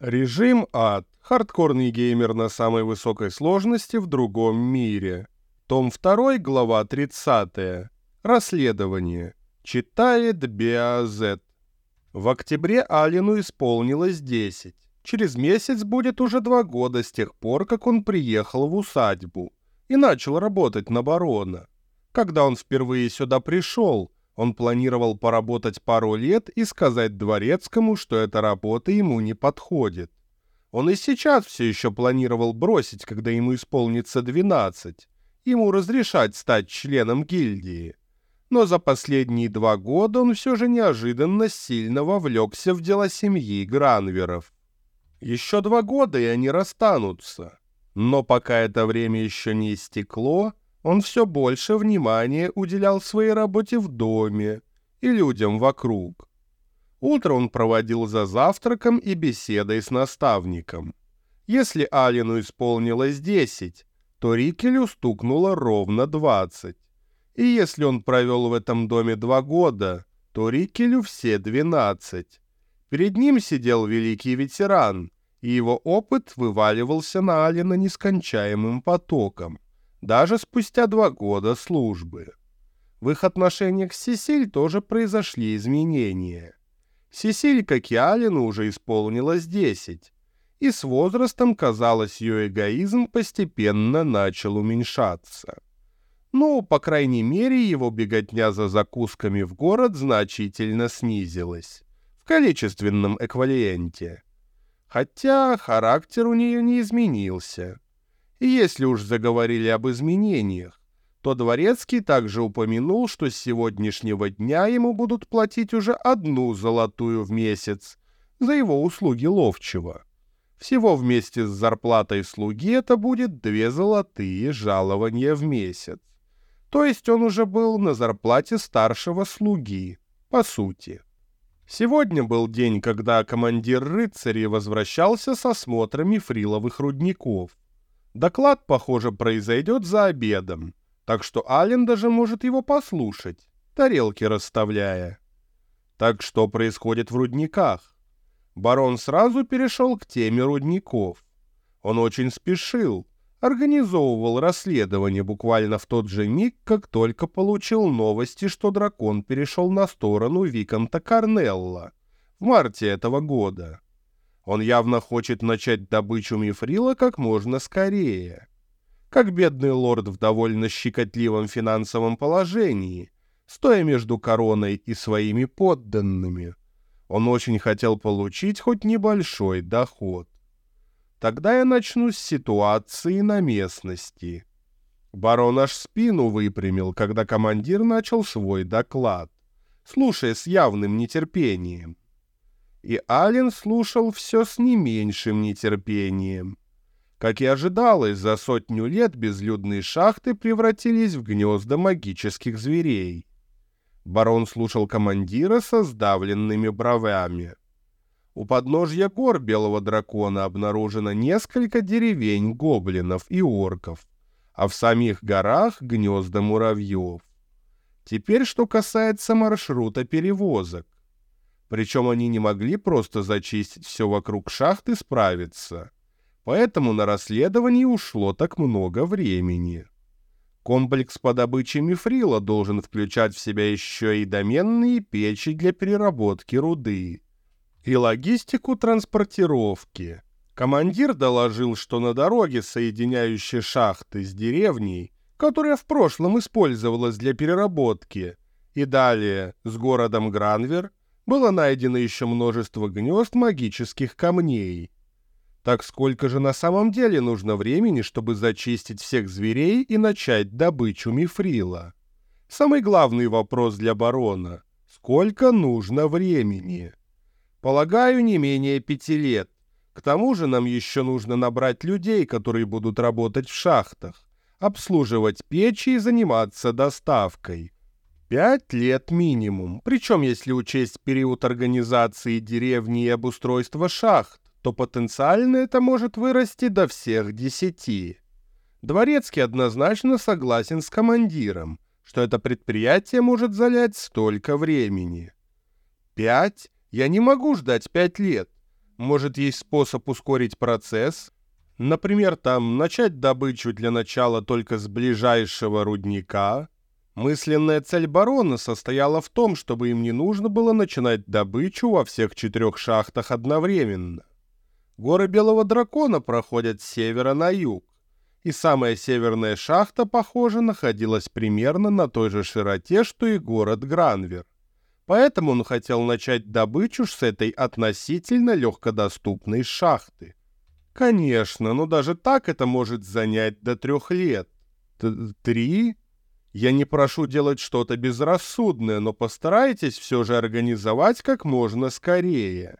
Режим ад. Хардкорный геймер на самой высокой сложности в другом мире. Том 2, глава 30. Расследование. Читает Беазет. В октябре Алину исполнилось 10. Через месяц будет уже два года с тех пор, как он приехал в усадьбу и начал работать на барона. Когда он впервые сюда пришел, он планировал поработать пару лет и сказать дворецкому, что эта работа ему не подходит. Он и сейчас все еще планировал бросить, когда ему исполнится 12, ему разрешать стать членом гильдии. Но за последние два года он все же неожиданно сильно вовлекся в дела семьи Гранверов. Еще два года, и они расстанутся. Но пока это время еще не истекло, он все больше внимания уделял своей работе в доме и людям вокруг. Утро он проводил за завтраком и беседой с наставником. Если Алину исполнилось 10, то Рикелю стукнуло ровно 20. И если он провел в этом доме два года, то Рикелю все 12. Перед ним сидел великий ветеран, и его опыт вываливался на Алина нескончаемым потоком даже спустя два года службы. В их отношениях с Сесиль тоже произошли изменения. Сесиль, как и Алину, уже исполнилось 10, и с возрастом, казалось, ее эгоизм постепенно начал уменьшаться. Ну, по крайней мере, его беготня за закусками в город значительно снизилась в количественном эквиваленте. Хотя характер у нее не изменился. И если уж заговорили об изменениях, то Дворецкий также упомянул, что с сегодняшнего дня ему будут платить уже одну золотую в месяц за его услуги ловчего. Всего вместе с зарплатой слуги это будет две золотые жалования в месяц. То есть он уже был на зарплате старшего слуги, по сути. Сегодня был день, когда командир рыцарей возвращался с осмотрами фриловых рудников. Доклад, похоже, произойдет за обедом, так что Ален даже может его послушать, тарелки расставляя. Так что происходит в рудниках? Барон сразу перешел к теме рудников. Он очень спешил, организовывал расследование буквально в тот же миг, как только получил новости, что дракон перешел на сторону Виконта Карнелла в марте этого года. Он явно хочет начать добычу мифрила как можно скорее. Как бедный лорд в довольно щекотливом финансовом положении, стоя между короной и своими подданными. Он очень хотел получить хоть небольшой доход. Тогда я начну с ситуации на местности. Барон аж спину выпрямил, когда командир начал свой доклад, слушая с явным нетерпением и Ален слушал все с не меньшим нетерпением. Как и ожидалось, за сотню лет безлюдные шахты превратились в гнезда магических зверей. Барон слушал командира со сдавленными бровями. У подножья гор Белого Дракона обнаружено несколько деревень гоблинов и орков, а в самих горах — гнезда муравьев. Теперь, что касается маршрута перевозок. Причем они не могли просто зачистить все вокруг шахты и справиться. Поэтому на расследование ушло так много времени. Комплекс по добыче мифрила должен включать в себя еще и доменные печи для переработки руды и логистику транспортировки. Командир доложил, что на дороге, соединяющей шахты с деревней, которая в прошлом использовалась для переработки, и далее с городом Гранвер, было найдено еще множество гнезд магических камней. Так сколько же на самом деле нужно времени, чтобы зачистить всех зверей и начать добычу мифрила? Самый главный вопрос для барона — сколько нужно времени? Полагаю, не менее пяти лет. К тому же нам еще нужно набрать людей, которые будут работать в шахтах, обслуживать печи и заниматься доставкой. Пять лет минимум, причем если учесть период организации деревни и обустройства шахт, то потенциально это может вырасти до всех десяти. Дворецкий однозначно согласен с командиром, что это предприятие может занять столько времени. Пять? Я не могу ждать пять лет. Может, есть способ ускорить процесс? Например, там начать добычу для начала только с ближайшего рудника? Мысленная цель барона состояла в том, чтобы им не нужно было начинать добычу во всех четырех шахтах одновременно. Горы Белого Дракона проходят с севера на юг, и самая северная шахта, похоже, находилась примерно на той же широте, что и город Гранвер. Поэтому он хотел начать добычу с этой относительно легкодоступной шахты. Конечно, но даже так это может занять до трех лет. Т Три? Я не прошу делать что-то безрассудное, но постарайтесь все же организовать как можно скорее.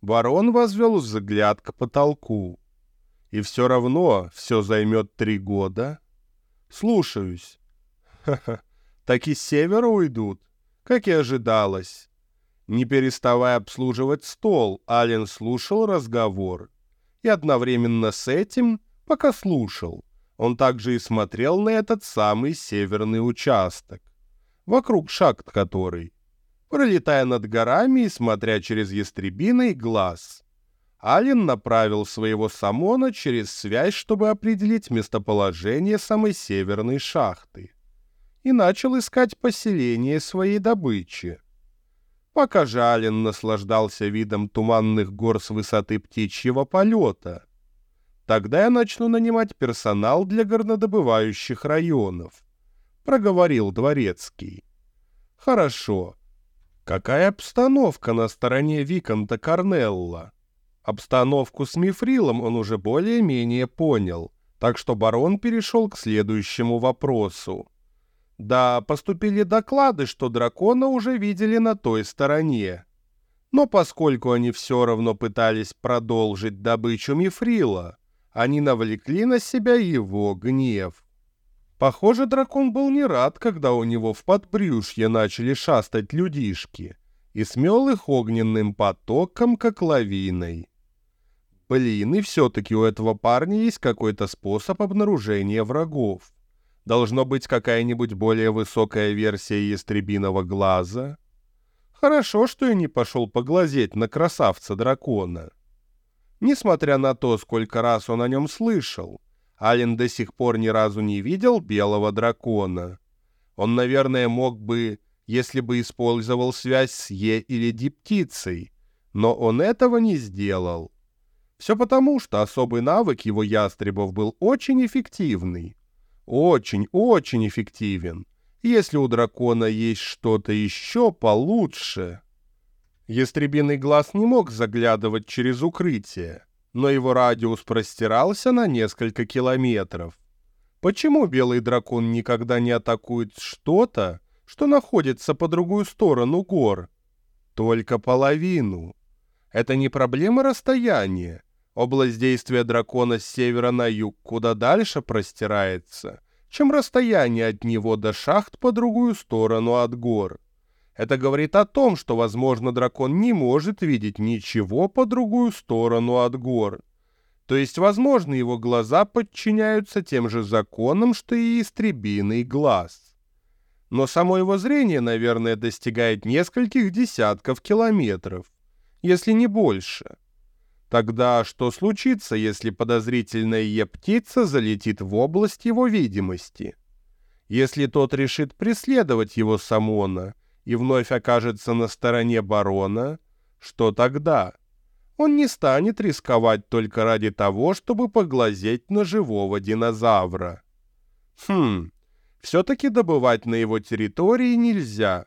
Барон возвел взгляд к потолку. И все равно все займет три года. Слушаюсь. Ха-ха, так и с севера уйдут как и ожидалось. Не переставая обслуживать стол, Ален слушал разговор. И одновременно с этим, пока слушал, он также и смотрел на этот самый северный участок, вокруг шахт который, пролетая над горами и смотря через ястребиный глаз. Ален направил своего самона через связь, чтобы определить местоположение самой северной шахты и начал искать поселение своей добычи. Пока Жалин наслаждался видом туманных гор с высоты птичьего полета. Тогда я начну нанимать персонал для горнодобывающих районов, — проговорил Дворецкий. Хорошо. Какая обстановка на стороне Виконта Корнелла? Обстановку с Мифрилом он уже более-менее понял, так что барон перешел к следующему вопросу. Да, поступили доклады, что дракона уже видели на той стороне. Но поскольку они все равно пытались продолжить добычу мифрила, они навлекли на себя его гнев. Похоже, дракон был не рад, когда у него в подбрюшье начали шастать людишки, и смел их огненным потоком, как лавиной. Блин, и все-таки у этого парня есть какой-то способ обнаружения врагов. Должно быть какая-нибудь более высокая версия ястребиного глаза. Хорошо, что я не пошел поглазеть на красавца-дракона. Несмотря на то, сколько раз он о нем слышал, Ален до сих пор ни разу не видел белого дракона. Он, наверное, мог бы, если бы использовал связь с Е или Диптицей, но он этого не сделал. Все потому, что особый навык его ястребов был очень эффективный. Очень-очень эффективен. Если у дракона есть что-то еще получше... Ястребиный глаз не мог заглядывать через укрытие, но его радиус простирался на несколько километров. Почему белый дракон никогда не атакует что-то, что находится по другую сторону гор? Только половину. Это не проблема расстояния, Область действия дракона с севера на юг куда дальше простирается, чем расстояние от него до шахт по другую сторону от гор. Это говорит о том, что, возможно, дракон не может видеть ничего по другую сторону от гор. То есть, возможно, его глаза подчиняются тем же законам, что и истребиный глаз. Но само его зрение, наверное, достигает нескольких десятков километров, если не больше. Тогда что случится, если подозрительная Е-птица залетит в область его видимости? Если тот решит преследовать его Самона и вновь окажется на стороне барона, что тогда? Он не станет рисковать только ради того, чтобы поглазеть на живого динозавра. Хм, все-таки добывать на его территории нельзя.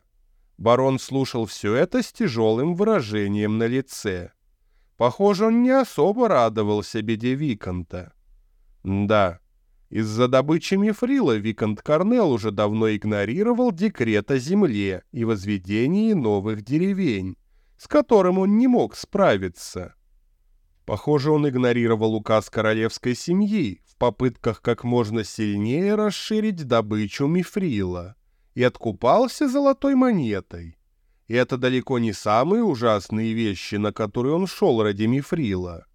Барон слушал все это с тяжелым выражением на лице. Похоже, он не особо радовался беде Виконта. Да, из-за добычи мифрила Виконт Корнел уже давно игнорировал декрет о земле и возведении новых деревень, с которым он не мог справиться. Похоже, он игнорировал указ королевской семьи в попытках как можно сильнее расширить добычу мифрила и откупался золотой монетой. И это далеко не самые ужасные вещи, на которые он шел ради мифрила.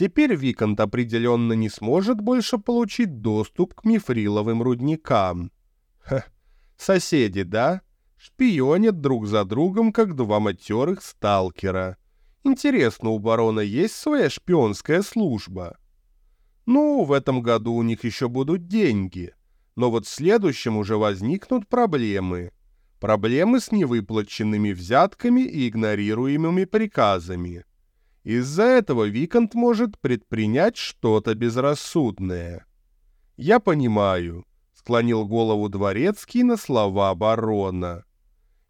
Теперь Викант определенно не сможет больше получить доступ к мифриловым рудникам. Ха, соседи, да? Шпионят друг за другом, как два матерых сталкера. Интересно, у барона есть своя шпионская служба? Ну, в этом году у них еще будут деньги. Но вот в следующем уже возникнут проблемы. Проблемы с невыплаченными взятками и игнорируемыми приказами. Из-за этого Викант может предпринять что-то безрассудное. «Я понимаю», — склонил голову дворецкий на слова барона.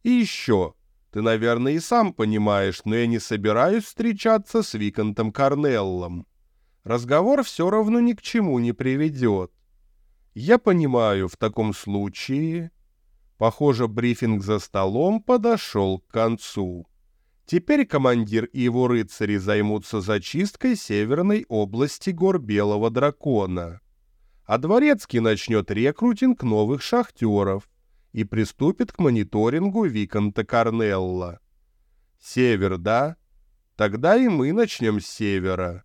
«И еще, ты, наверное, и сам понимаешь, но я не собираюсь встречаться с Викантом Корнеллом. Разговор все равно ни к чему не приведет. Я понимаю, в таком случае...» Похоже, брифинг за столом подошел к концу. Теперь командир и его рыцари займутся зачисткой северной области гор Белого Дракона. А Дворецкий начнет рекрутинг новых шахтеров и приступит к мониторингу Виконта Корнелла. Север, да? Тогда и мы начнем с севера.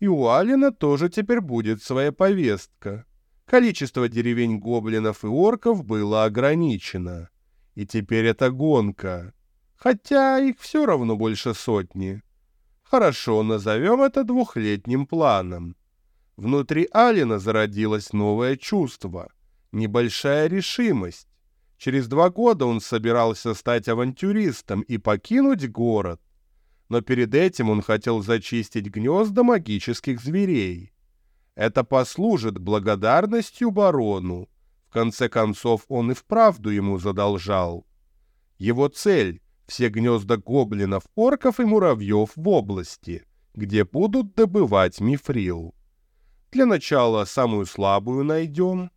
И у Алина тоже теперь будет своя повестка. Количество деревень гоблинов и орков было ограничено. И теперь это гонка хотя их все равно больше сотни. Хорошо, назовем это двухлетним планом. Внутри Алина зародилось новое чувство, небольшая решимость. Через два года он собирался стать авантюристом и покинуть город. Но перед этим он хотел зачистить гнезда магических зверей. Это послужит благодарностью барону. В конце концов, он и вправду ему задолжал. Его цель все гнезда гоблинов, орков и муравьев в области, где будут добывать мифрил. Для начала самую слабую найдем.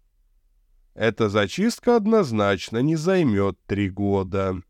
Эта зачистка однозначно не займет три года.